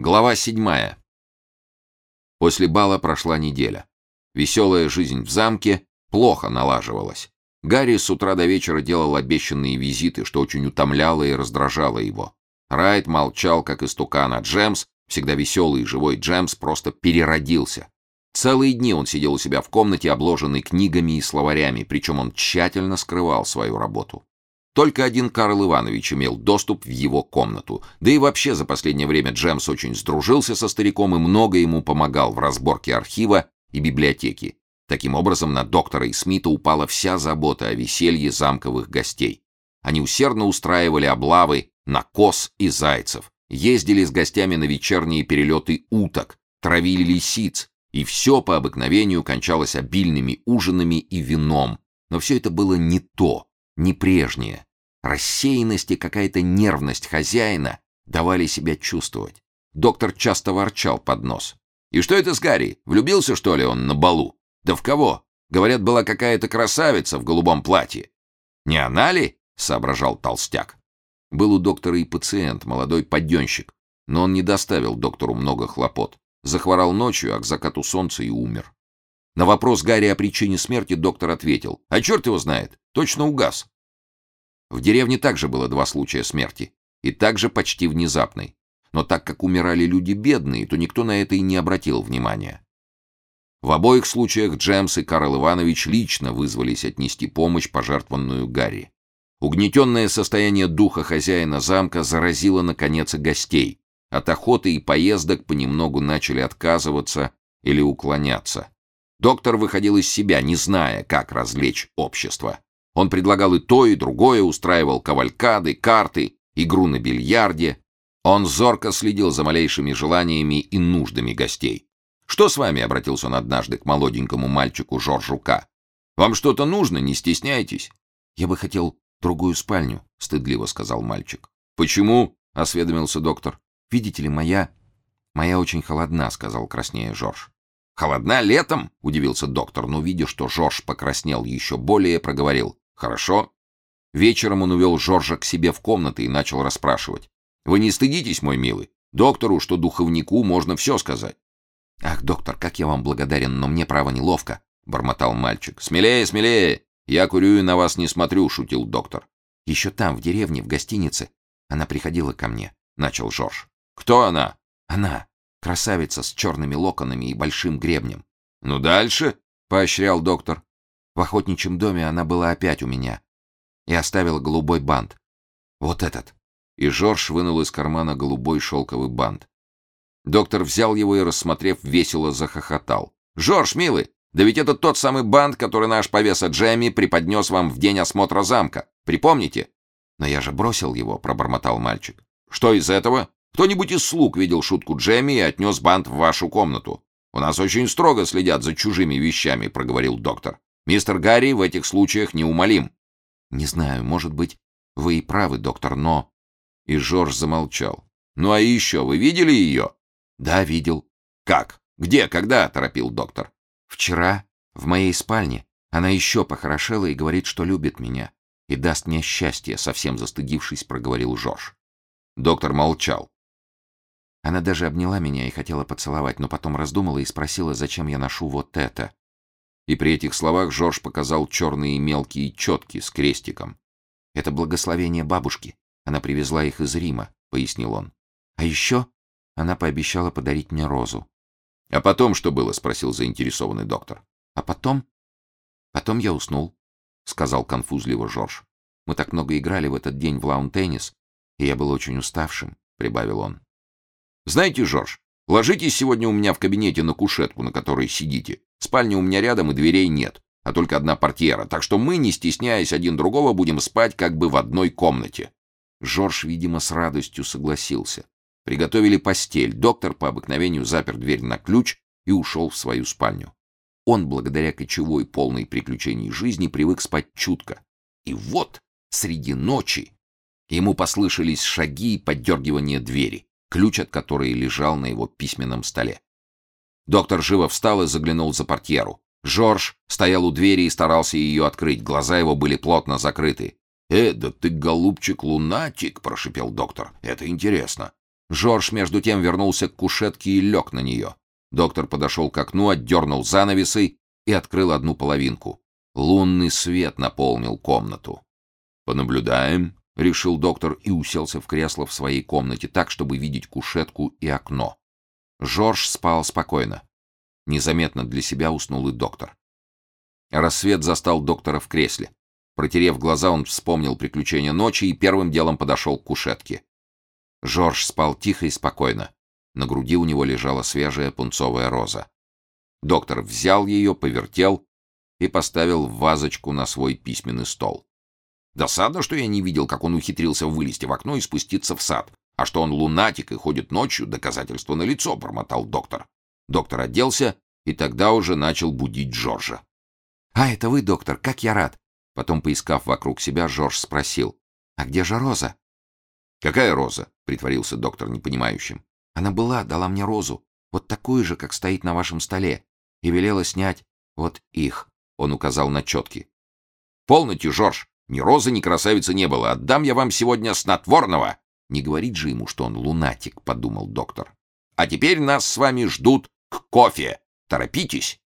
Глава седьмая. После бала прошла неделя. Веселая жизнь в замке плохо налаживалась. Гарри с утра до вечера делал обещанные визиты, что очень утомляло и раздражало его. Райт молчал, как истукан, а Джемс, всегда веселый и живой Джемс, просто переродился. Целые дни он сидел у себя в комнате, обложенный книгами и словарями, причем он тщательно скрывал свою работу. Только один Карл Иванович имел доступ в его комнату. Да и вообще за последнее время Джемс очень сдружился со стариком и много ему помогал в разборке архива и библиотеки. Таким образом, на доктора и Смита упала вся забота о веселье замковых гостей. Они усердно устраивали облавы на коз и зайцев, ездили с гостями на вечерние перелеты уток, травили лисиц, и все по обыкновению кончалось обильными ужинами и вином. Но все это было не то, не прежнее. Рассеянность и какая-то нервность хозяина давали себя чувствовать. Доктор часто ворчал под нос. «И что это с Гарри? Влюбился, что ли, он на балу? Да в кого? Говорят, была какая-то красавица в голубом платье». «Не она ли?» — соображал толстяк. Был у доктора и пациент, молодой подъемщик, но он не доставил доктору много хлопот. Захворал ночью, а к закату солнца и умер. На вопрос Гарри о причине смерти доктор ответил. «А черт его знает, точно угас». В деревне также было два случая смерти, и также почти внезапной. Но так как умирали люди бедные, то никто на это и не обратил внимания. В обоих случаях Джемс и Карл Иванович лично вызвались отнести помощь, пожертвованную Гарри. Угнетенное состояние духа хозяина замка заразило, наконец, и гостей. От охоты и поездок понемногу начали отказываться или уклоняться. Доктор выходил из себя, не зная, как развлечь общество. Он предлагал и то, и другое, устраивал кавалькады, карты, игру на бильярде. Он зорко следил за малейшими желаниями и нуждами гостей. «Что с вами?» — обратился он однажды к молоденькому мальчику Жоржука. «Вам что-то нужно? Не стесняйтесь». «Я бы хотел другую спальню», — стыдливо сказал мальчик. «Почему?» — осведомился доктор. «Видите ли, моя... моя очень холодна», — сказал краснея Жорж. «Холодна летом?» — удивился доктор, но, видя, что Жорж покраснел еще более, проговорил. «Хорошо». Вечером он увел Жоржа к себе в комнаты и начал расспрашивать. «Вы не стыдитесь, мой милый? Доктору, что духовнику, можно все сказать». «Ах, доктор, как я вам благодарен, но мне, право, неловко», — бормотал мальчик. «Смелее, смелее! Я курю и на вас не смотрю», — шутил доктор. «Еще там, в деревне, в гостинице, она приходила ко мне», — начал Жорж. «Кто она?» «Она. Красавица с черными локонами и большим гребнем. «Ну дальше?» — поощрял доктор. В охотничьем доме она была опять у меня и оставила голубой бант. Вот этот. И Жорж вынул из кармана голубой шелковый бант. Доктор взял его и, рассмотрев, весело захохотал. «Жорж, милый, да ведь это тот самый бант, который наш повеса Джемми преподнес вам в день осмотра замка. Припомните?» «Но я же бросил его», — пробормотал мальчик. «Что из этого?» Кто-нибудь из слуг видел шутку Джемми и отнес бант в вашу комнату. У нас очень строго следят за чужими вещами, проговорил доктор. Мистер Гарри в этих случаях неумолим. Не знаю, может быть, вы и правы, доктор, но... И Жорж замолчал. Ну а еще вы видели ее? Да, видел. Как? Где? Когда? торопил доктор. Вчера, в моей спальне. Она еще похорошела и говорит, что любит меня. И даст мне счастье, совсем застыдившись, проговорил Жорж. Доктор молчал. Она даже обняла меня и хотела поцеловать, но потом раздумала и спросила, зачем я ношу вот это. И при этих словах Жорж показал черные мелкие четки с крестиком. «Это благословение бабушки. Она привезла их из Рима», — пояснил он. «А еще она пообещала подарить мне розу». «А потом что было?» — спросил заинтересованный доктор. «А потом? Потом я уснул», — сказал конфузливо Жорж. «Мы так много играли в этот день в лаун-теннис, и я был очень уставшим», — прибавил он. Знаете, Жорж, ложитесь сегодня у меня в кабинете на кушетку, на которой сидите. Спальня у меня рядом и дверей нет, а только одна портьера, так что мы, не стесняясь один другого, будем спать как бы в одной комнате». Жорж, видимо, с радостью согласился. Приготовили постель, доктор по обыкновению запер дверь на ключ и ушел в свою спальню. Он, благодаря кочевой полной приключений жизни, привык спать чутко. И вот, среди ночи, ему послышались шаги и поддергивание двери ключ от которой лежал на его письменном столе. Доктор живо встал и заглянул за портьеру. Жорж стоял у двери и старался ее открыть, глаза его были плотно закрыты. «Э, да ты, голубчик, лунатик!» — прошипел доктор. «Это интересно. Жорж между тем вернулся к кушетке и лег на нее. Доктор подошел к окну, отдернул занавесы и открыл одну половинку. Лунный свет наполнил комнату. «Понаблюдаем», — решил доктор и уселся в кресло в своей комнате так, чтобы видеть кушетку и окно. Жорж спал спокойно. Незаметно для себя уснул и доктор. Рассвет застал доктора в кресле. Протерев глаза, он вспомнил приключения ночи и первым делом подошел к кушетке. Жорж спал тихо и спокойно. На груди у него лежала свежая пунцовая роза. Доктор взял ее, повертел и поставил вазочку на свой письменный стол. Досадно, что я не видел, как он ухитрился вылезти в окно и спуститься в сад. А что он лунатик и ходит ночью, доказательство налицо, бормотал доктор. Доктор оделся и тогда уже начал будить Джорджа. «А, это вы, доктор, как я рад!» Потом, поискав вокруг себя, Жорж спросил. «А где же Роза?» «Какая Роза?» — притворился доктор непонимающим. «Она была, дала мне розу, вот такую же, как стоит на вашем столе, и велела снять вот их», — он указал на четки. «Полноте, Жорж, ни розы, ни красавицы не было. Отдам я вам сегодня снотворного!» «Не говорить же ему, что он лунатик», — подумал доктор. «А теперь нас с вами ждут к кофе. Торопитесь!»